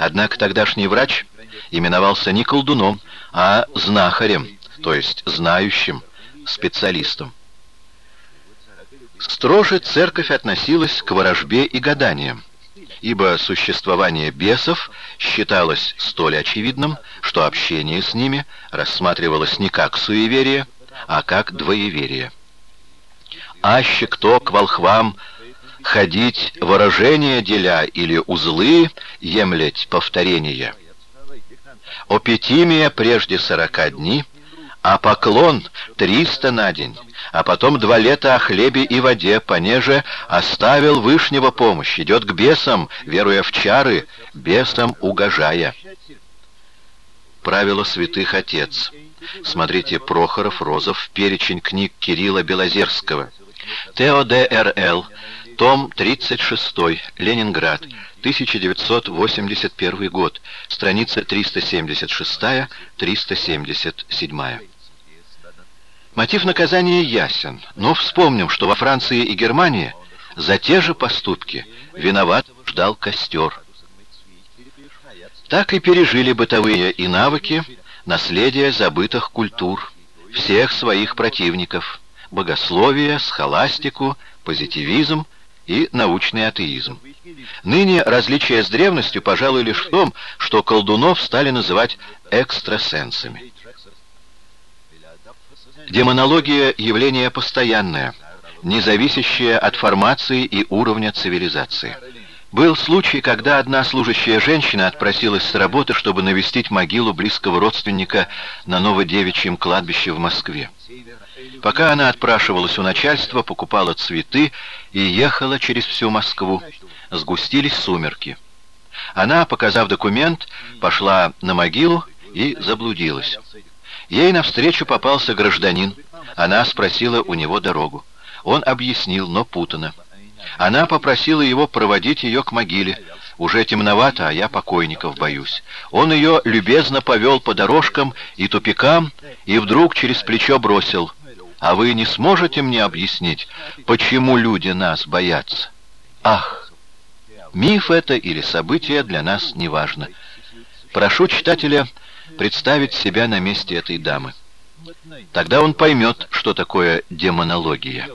Однако тогдашний врач именовался не колдуном, а знахарем, то есть знающим специалистом. Строже церковь относилась к ворожбе и гаданиям, ибо существование бесов считалось столь очевидным, что общение с ними рассматривалось не как суеверие, а как двоеверие. «Аще кто к волхвам ходить выражения деля или узлы емлять повторения. Опетимия прежде сорока дней, а поклон триста на день, а потом два лета о хлебе и воде, понеже оставил вышнего помощь, идет к бесам, веруя в чары, бесам угожая. Правило святых отец. Смотрите Прохоров, Розов, перечень книг Кирилла Белозерского. ТОДРЛ, том 36, Ленинград, 1981 год, страница 376-377. Мотив наказания ясен, но вспомним, что во Франции и Германии за те же поступки виноват ждал костер. Так и пережили бытовые и навыки наследие забытых культур, всех своих противников, богословие, схоластику, позитивизм и научный атеизм. Ныне различие с древностью, пожалуй, лишь в том, что колдунов стали называть экстрасенсами. Демонология – явление постоянное, не зависящее от формации и уровня цивилизации. Был случай, когда одна служащая женщина отпросилась с работы, чтобы навестить могилу близкого родственника на Новодевичьем кладбище в Москве. Пока она отпрашивалась у начальства, покупала цветы и ехала через всю Москву, сгустились сумерки. Она, показав документ, пошла на могилу и заблудилась. Ей навстречу попался гражданин. Она спросила у него дорогу. Он объяснил, но путано. Она попросила его проводить ее к могиле. Уже темновато, а я покойников боюсь. Он ее любезно повел по дорожкам и тупикам, и вдруг через плечо бросил. «А вы не сможете мне объяснить, почему люди нас боятся?» «Ах! Миф это или событие для нас не важно. Прошу читателя представить себя на месте этой дамы. Тогда он поймет, что такое демонология.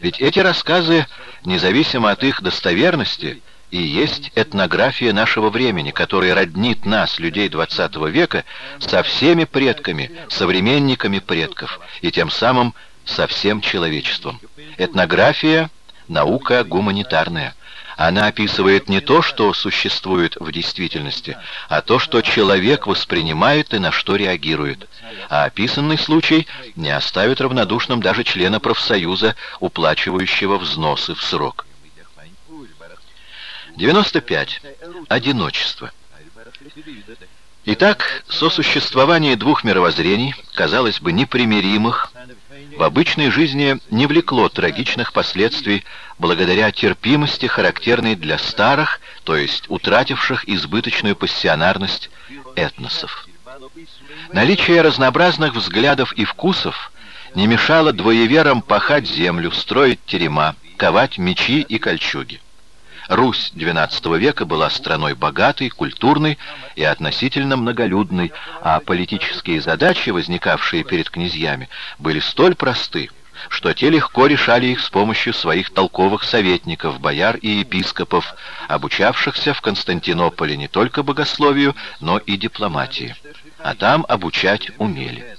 Ведь эти рассказы, независимо от их достоверности, и есть этнография нашего времени, которая роднит нас, людей XX века, со всеми предками, современниками предков, и тем самым со всем человечеством. Этнография — наука гуманитарная. Она описывает не то, что существует в действительности, а то, что человек воспринимает и на что реагирует. А описанный случай не оставит равнодушным даже члена профсоюза, уплачивающего взносы в срок. 95. Одиночество. Итак, сосуществование двух мировоззрений, казалось бы, непримиримых, в обычной жизни не влекло трагичных последствий благодаря терпимости, характерной для старых, то есть утративших избыточную пассионарность этносов. Наличие разнообразных взглядов и вкусов не мешало двоеверам пахать землю, строить терема, ковать мечи и кольчуги. Русь XII века была страной богатой, культурной и относительно многолюдной, а политические задачи, возникавшие перед князьями, были столь просты, что те легко решали их с помощью своих толковых советников, бояр и епископов, обучавшихся в Константинополе не только богословию, но и дипломатии. А там обучать умели.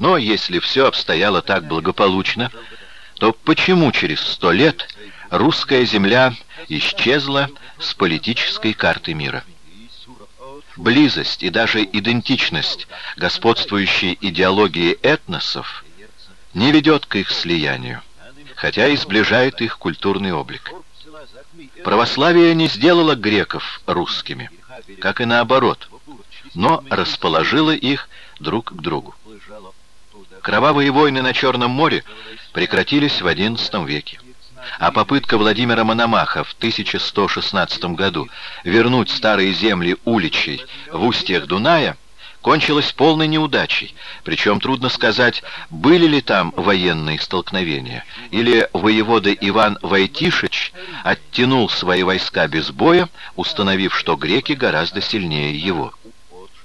Но если все обстояло так благополучно, то почему через сто лет русская земля исчезла с политической карты мира. Близость и даже идентичность господствующей идеологии этносов не ведет к их слиянию, хотя и сближает их культурный облик. Православие не сделало греков русскими, как и наоборот, но расположило их друг к другу. Кровавые войны на Черном море прекратились в XI веке а попытка Владимира Мономаха в 1116 году вернуть старые земли уличей в устьях Дуная кончилась полной неудачей, причем трудно сказать, были ли там военные столкновения, или воевода Иван Войтишич оттянул свои войска без боя, установив, что греки гораздо сильнее его.